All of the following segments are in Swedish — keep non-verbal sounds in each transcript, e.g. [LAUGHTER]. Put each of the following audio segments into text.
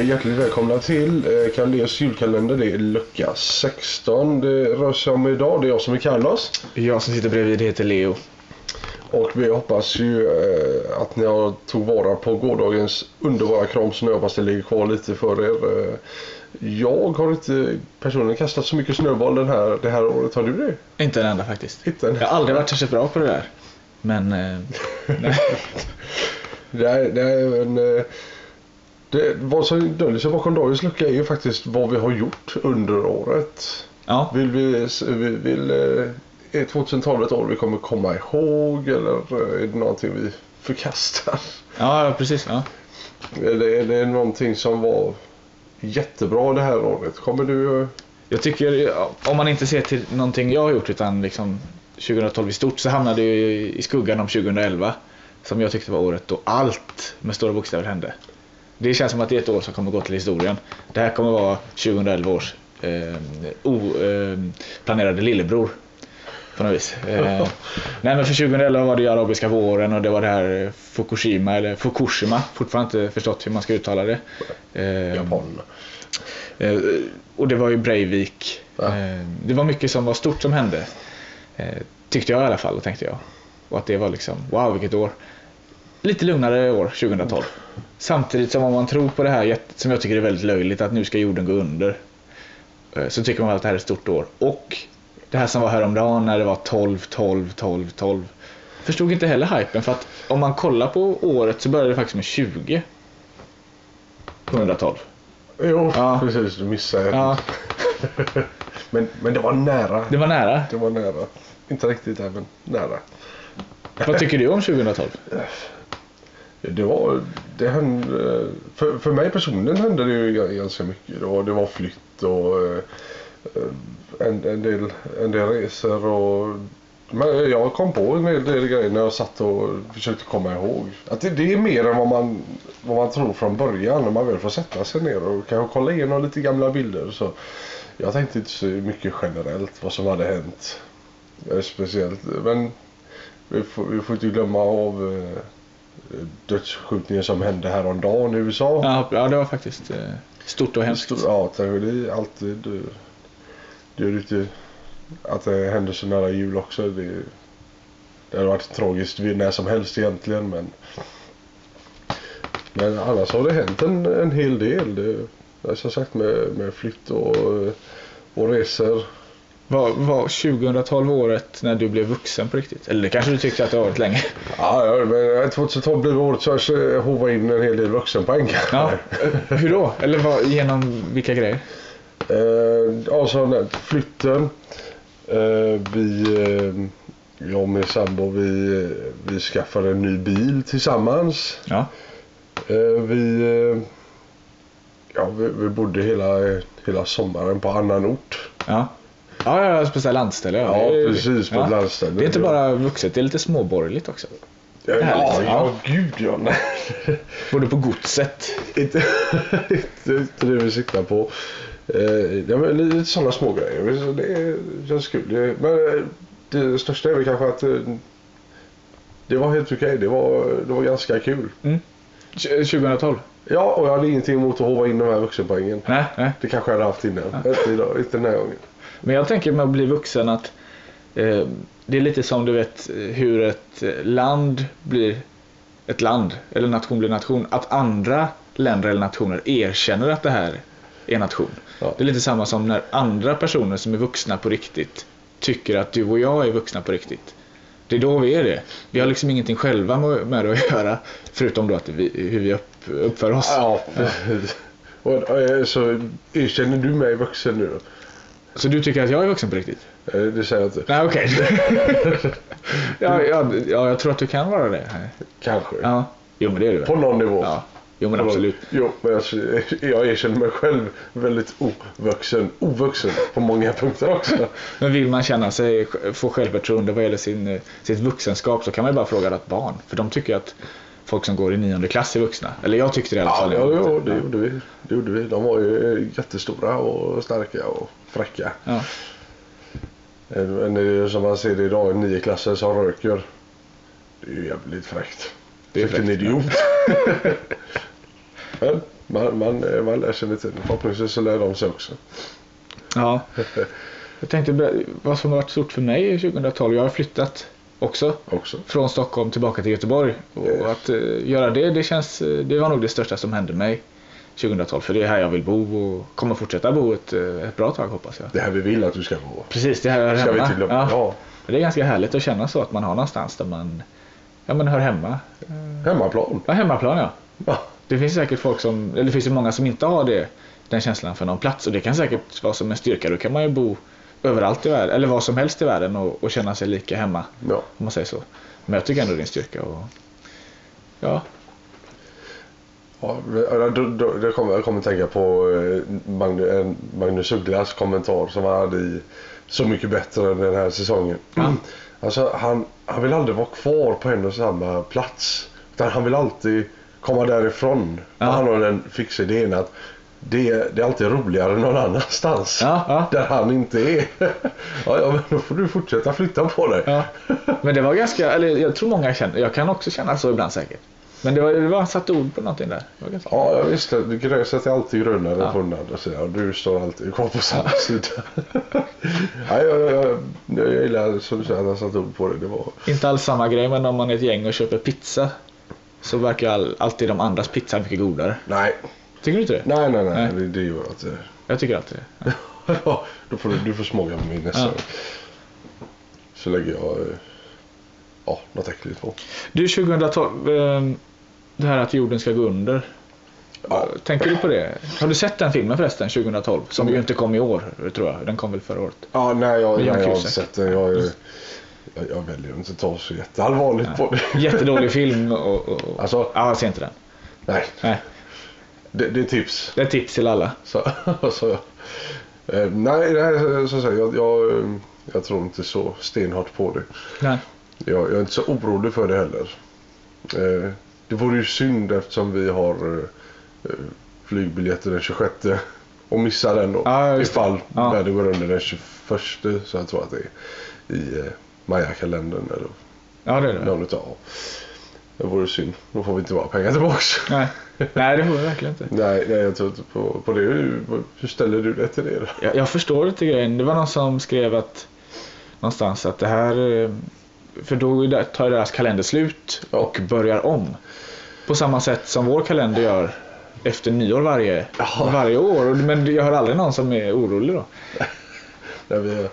hjärtligt välkomna till eh, Kalles julkalender. Det är lucka 16 det rör sig om idag. Det är jag som är Carlos. Jag som sitter bredvid heter Leo. Och vi hoppas ju eh, att ni har tog vara på gårdagens underbara kram snö. Hoppas det ligger kvar lite för er. Eh, jag har inte personligen kastat så mycket snöboll den här, det här året. Har du det? Inte en enda faktiskt. Inte en. Jag har aldrig varit särskilt bra på det där. Men eh, nej. [LAUGHS] Det är, det vad som döljer sig bakom dagens lucka är ju faktiskt vad vi har gjort under året. ja, Vill vi, vill, vill eh, är 2012 ett år vi kommer komma ihåg eller eh, är det någonting vi förkastar? ja, precis. Ja. Eller är det någonting som var jättebra det här året? Kommer du... eh, Jag tycker, om man inte ser till någonting jag har gjort utan liksom 2012 i stort så hamnade jag ju i skuggan om 2011. Som jag tyckte var året då allt med stora bokstäver hände. Det känns som att det är ett år som kommer gå till historien. Det här kommer vara 2011 års eh, oplanerade lillebror. På något vis. Eh, [LAUGHS] nej men för 2011 var det ju arabiska våren och det var det här Fukushima eller Fukushima. Fortfarande inte förstått hur man ska uttala det. Eh, Japanerna. Eh, och det var ju Breivik. Ja. Eh, det var mycket som var stort som hände. Eh, tyckte jag i alla fall, tänkte jag. Och att det var liksom, wow vilket år. Lite lugnare år, 2012. Samtidigt som om man tror på det här, som jag tycker är väldigt löjligt, att nu ska jorden gå under. eh, Så tycker man att det här är ett stort år. Och det här som var häromdagen när det var 12, 12, 12, 12. Förstod inte heller hypen för att om man kollar på året så började det faktiskt med 20. 112. Jo, Ja. precis. Du missade. Ja, [LAUGHS] Men, men det var nära. det var nära. Det var nära. Inte riktigt där, men nära. Vad tycker du om 2012? Det var, det hände, för, för mig personligen hände det ju ganska mycket. Det var, det var flytt och eh, en, en, del, en del resor och men jag kom på en hel del grejer när jag satt och försökte komma ihåg. Att det, det är mer än vad man, vad man tror från början när man väl får sätta sig ner och kanske kolla igenom lite gamla bilder. Så jag tänkte inte så mycket generellt vad som hade hänt. Eh, speciellt. Men vi får, vi får inte glömma av eh, dödsskjutningen som hände häromdagen i USA. Ja, ja det var faktiskt eh, stort och hemskt. Stor- Ja, tragedi. Alltid. Det är lite att det händer så nära jul också. Det, det hade varit tragiskt vid när som helst egentligen. Men, men annars har det hänt en, en hel del. Det, som sagt med, med flytt och, och resor. Var, var 2012 året när du blev vuxen på riktigt? Eller kanske du tyckte att det har varit länge? Ja, men 2012 blev året så jag hovade in en hel del vuxenpoäng. Ja, eh, hur då? Eller vad, genom vilka grejer? Eh, ja, så den flytten. Eh, vi, eh, jag och min sambo, vi, vi skaffade en ny bil tillsammans. Ja, Eh, vi, eh, ja, vi, vi bodde hela, hela sommaren på annan ort. ja. Ja, ja, speciellt landställe. Ja, Det är- precis, på ett landställe. Det är inte Ja. bara vuxet, det är lite småborgerligt också. Ja, ja, Ja. ja, gud ja. Nej. Både på godset. inte, inte, inte det vi siktar på. Eh, ja, men lite sådana små grejer. Så Det känns kul. Det, men eh, det största är väl kanske att eh, det var helt okej. Det, var, det var ganska kul. Tj- 2012? Ja, och jag hade ingenting emot att hova in de här vuxenpoängen. Nej, nej. Det kanske jag hade haft innan. Inte, idag, inte den här gången. Men jag tänker med att bli vuxen att eh, det är lite som du vet hur ett eh, land blir ett land eller nation blir nation. Att andra länder eller nationer erkänner att det här är nation. Ja. Det är lite samma som när andra personer som är vuxna på riktigt tycker att du och jag är vuxna på riktigt. Det är då vi är det. Vi har liksom ingenting själva med det att [LAUGHS] göra förutom då att vi, hur vi upp, uppför oss. Ja, [LAUGHS] och, eh, så erkänner du mig vuxen nu då? Så du tycker att jag är vuxen på riktigt? Eh, Det säger inte. Nej, okej. [LAUGHS] ja, ja, ja, jag tror att du kan vara det. Kanske. Ja, jo men det är du? På någon nivå. Ja, jo men absolut. Jo, men jag, jag erkänner mig själv väldigt ovuxen. Ovuxen på många [LAUGHS] punkter också. Men vill man känna sig, få självförtroende vad gäller sin, eh, sitt vuxenskap så kan man ju bara fråga ett barn. För de tycker att folk som går i nionde klass är vuxna. Eller jag tyckte det i alla Ja, fall. ja, ja det, gjorde vi. det gjorde vi. De var ju jättestora och starka och fräcka. Ja. Men är ju som man ser det idag, nio klasser som röker. Det är ju jävligt fräckt. Det är fräckt, idiot. [LAUGHS] Men man, man, eh, man lär sig med tiden. Förhoppningsvis så lär de sig också. Ja. Jag tänkte vad som har varit stort för mig 2012. Jag har flyttat också också. från Stockholm tillbaka till Göteborg. Och att eh, göra det, det, känns, eh, det var nog det största som hände mig 2012. För det är här jag vill bo och kommer fortsätta bo ett, eh, ett bra tag hoppas jag. Det här vi vill att du ska gå. Precis, det här är Ska vi hemma. till och ja. Ja. Det är ganska härligt att känna så att man har någonstans där man ja, men hör hemma. Hemmaplan. Ja, hemmaplan ja. Ja. Det finns säkert folk som, eller det finns ju många som inte har det, den känslan för någon plats och det kan säkert vara som en styrka. Då kan man ju bo överallt i världen, eller var som helst i världen och, och känna sig lika hemma, ja. om man säger så. Men jag tycker ändå det är en styrka och ja, Ja, kommer, jag kommer att tänka på eh, Magnus, Ugglas kommentar som han hade i Så mycket bättre än den här säsongen. Ja. Alltså, han, han vill aldrig vara kvar på en och samma plats. Utan han vill alltid komma därifrån. Ja. Han har den fixa idén att det, det är alltid roligare någon annanstans. Ja, ja. Där han inte är. [LAUGHS] ja, ja, men då får du fortsätta flytta på dig. ja. Men det var ganska, eller jag tror många känner, jag kan också känna så ibland säkert. Men det var, det var satt ord på någonting där. Ganska, Ja, jag visste. Gräset är alltid grönare Ja. på den andra sidan. Och du står alltid kvar på samma sida. [LAUGHS] Nej, jag, jag, jag, jag gillar som du säger att han satt ord på det. Det var... Inte alls samma grej, men om man är ett gäng och köper pizza så verkar all, alltid de andras pizza mycket godare. Nej, Tycker du inte det? nej, nej. nej. Nej. Det, det gör att... eh, Jag tycker alltid det. [LAUGHS] Ja, då får du, du får småga med min nästa Ja. Så lägger jag eh, ja, något äckligt på. Du, 2012, ehm, det här att jorden ska gå under. Ja. Tänker du på det? Har du sett den filmen förresten, 2012? Som ju inte kom i år, tror jag. Den kom väl förra året. Ja, nej, jag, nej, jag har inte sett den. Jag, är- jag, jag väljer att inte ta så jätteallvarligt på det. Jättedålig [LAUGHS] film och... och, och Alltså? Ja, jag ser inte den. Nej, Nej, det, det är tips. det är tips till alla. Så, [LAUGHS] så, eh, nej, nej, så säga, jag, jag, jag tror inte så stenhårt på det. Nej. Jag, jag är inte så orolig för det heller. Eh, det vore ju synd eftersom vi har eh, flygbiljetter den 26 och missar den då. Ja, ifall Ja. världen går under den 21 så jag tror att det är i eh, Maya-kalendern eller Ja, det är det. någon utav. Det vore synd. Då får vi inte vara pengar tillbaks. Nej. [LAUGHS] Nej, det får vi verkligen inte. Nej, nej, jag tror inte på, på det. Hur, ställer du dig till det då? Jag, jag förstår lite grejen. Det var någon som skrev att någonstans att det här... eh, För då tar deras kalender slut och börjar om. På samma sätt som vår kalender gör efter nyår varje, varje år. Men jag hör aldrig någon som är orolig då. [LAUGHS] Där vi,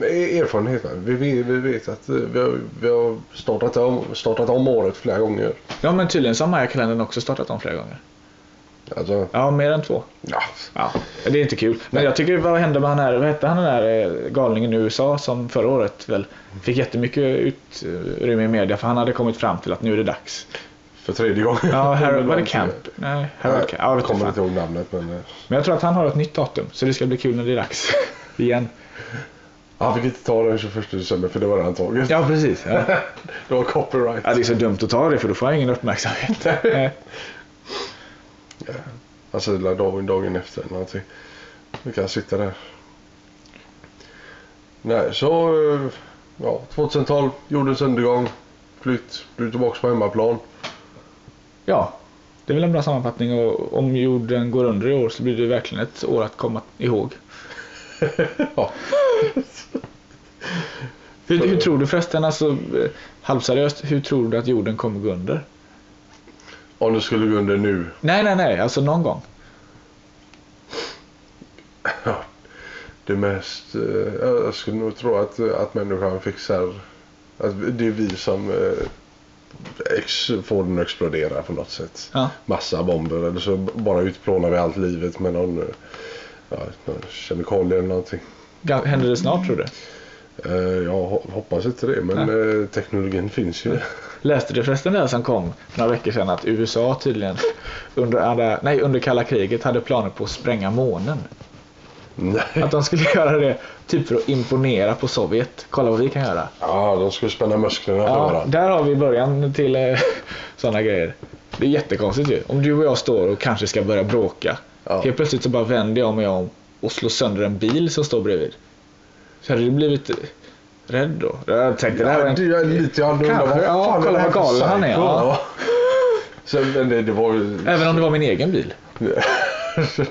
erfarenhet. va? Vi, vi, vi vet att eh, vi har, vi har startat, om, startat om året flera gånger. Ja men tydligen så har Maya-kalendern också startat om flera gånger. Alltså, Ja, mer än två. ja. Ja, det är inte kul. Men jag tycker, vad hände med han här, vad hette han den där eh, galningen i USA som förra året väl fick jättemycket utrymme i media för han hade kommit fram till att nu är det dags. För tredje gången. Ja, Harold, [LAUGHS] var det. Camp? Nej, Harold Camp. Ja, jag kommer inte. ihåg namnet men... eh, Men jag tror att han har ett nytt datum så det ska bli kul när det är dags. [LAUGHS] Igen. Han fick inte ta den 21 december för det var redan taget. Ja, precis. Ja. [LAUGHS] Det var copyright. ja, det är så dumt att ta det för då får jag ingen uppmärksamhet. [LAUGHS] Nej. Alltså dagen, dagen efter eller någonting. Vi kan sitta där. Nej, så... Ja, 2012, jordens undergång. Flytt, du är tillbaka på hemmaplan. Ja, det är väl en bra sammanfattning och om jorden går under i år så blir det verkligen ett år att komma ihåg. [LAUGHS] Ja. Hur, hur tror du förresten, alltså eh, halvseriöst, hur tror du att jorden kommer gå under? Om du skulle gå under nu. Nej, nej, nej, alltså någon gång. [LAUGHS] Det mest... eh, Jag skulle nog tro att, att människan fixar... Att det är vi som eh, ex, får den att explodera på något sätt. Ja. Massa bomber eller så bara utplånar vi allt livet med någon, eh, ja, någon kemikalie eller någonting. Händer det snart tror du? Eh, Jag ho- hoppas inte det men eh, teknologin finns ju. [LAUGHS] Läste du förresten det som kom för några veckor sedan att USA tydligen under, andra- nej, under kalla kriget hade planer på att spränga månen. Nej. Att de skulle [LAUGHS] göra det typ för att imponera på Sovjet. Kolla vad vi kan göra. Ja, de skulle spänna musklerna Ja, varandra. där har vi början till eh, [LAUGHS] sådana grejer. Det är jättekonstigt ju. Om du och jag står och kanske ska börja bråka. Ja. Helt plötsligt så bara vänder jag mig om och slår sönder en bil som står bredvid. Så hade du blivit rädd då? Jag tänkte det här var Ja, en... det är lite annorlunda. Vad ja, kolla vad galen han är, ja. [LAUGHS] Så, men det, det var ju... Även om det var min egen bil. [LAUGHS]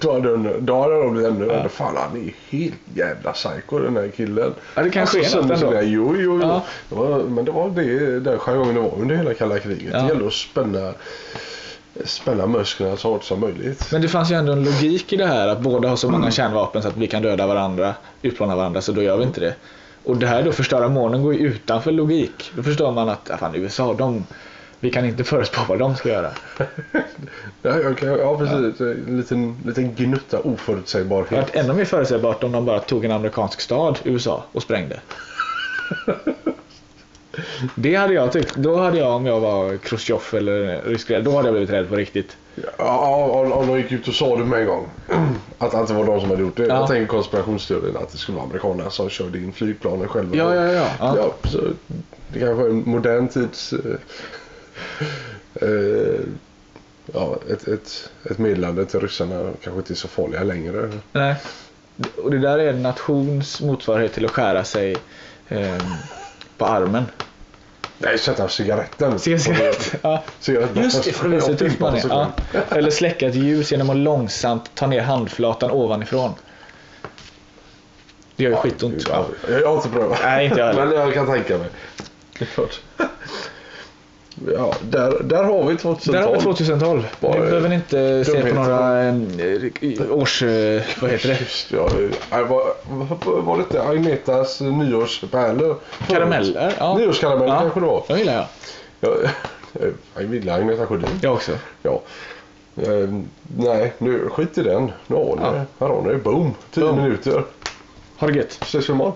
då hade jag- då hade jag blivit ännu Ja. ja. Fan han är helt jävla psycho den här killen. Ja, det kanske är något ändå. sina- Jo, jo, jo. Ja. Det var, men det var det, den jargongen det var under hela kalla kriget. Ja. Det gällde att spänna, spänna musklerna så hårt som möjligt. Men det fanns ju ändå en logik i det här att båda har så många kärnvapen så att vi kan döda varandra, utplåna varandra, så då gör vi inte det. Och det här då, förstöra månen, går ju utanför logik. Då förstår man att, ja, fan USA, de, vi kan inte [LAUGHS] förutspå vad de ska göra. [LAUGHS] Ja, kan, ja precis. En liten, liten gnutta Det hade oförutsägbarhet. varit ännu mer förutsägbart om de bara tog en amerikansk stad, USA, och sprängde. [LAUGHS] Det hade jag tyckt. Då hade jag, om jag var Khrushchev eller rysk då hade jag blivit rädd på riktigt. Ja, om, om de gick ut och sa det med en gång. [CLEARS THROAT] Att, att det var de som hade gjort det. Ja. Jag tänker konspirationsteorin att det skulle vara amerikanerna som körde in flygplanen själva. Ja, ja, ja. ja. Ja, så det kanske är en modern tids... Eh, eh, ja, ett, ett, ett meddelande till ryssarna kanske inte är så farliga längre. Nej. Och det där är en nations motsvarighet till att skära sig ehm, på armen. Nej, sätta cigaretten. Cigarett. Ja. Cigaretten. Just det, för att är. Ja. Eller släcka ett ljus genom att långsamt ta ner handflatan ovanifrån. Det gör ju skitont. Ja, jag har inte prövat. Nej, inte jag heller. Men jag kan tänka mig. Det är klart. Ja, där, där har vi 2012. Där har vi 2012. Bara Vi behöver inte se på några eh, års... eh, Vad heter det? Just ja, eh, var, var, det inte Agnetas nyårspärlor? Karameller? Ja. Nyårskarameller Ja. kanske det var. De gillar jag. Ja, [LAUGHS] jag gillar Agneta Sjödin. Jag också. Ja. Eh, nej, nu skit i den. Nu har ni Ja. Här har ni. Boom. 10 Boom. minuter. Ha det gött. Ses vi imorgon.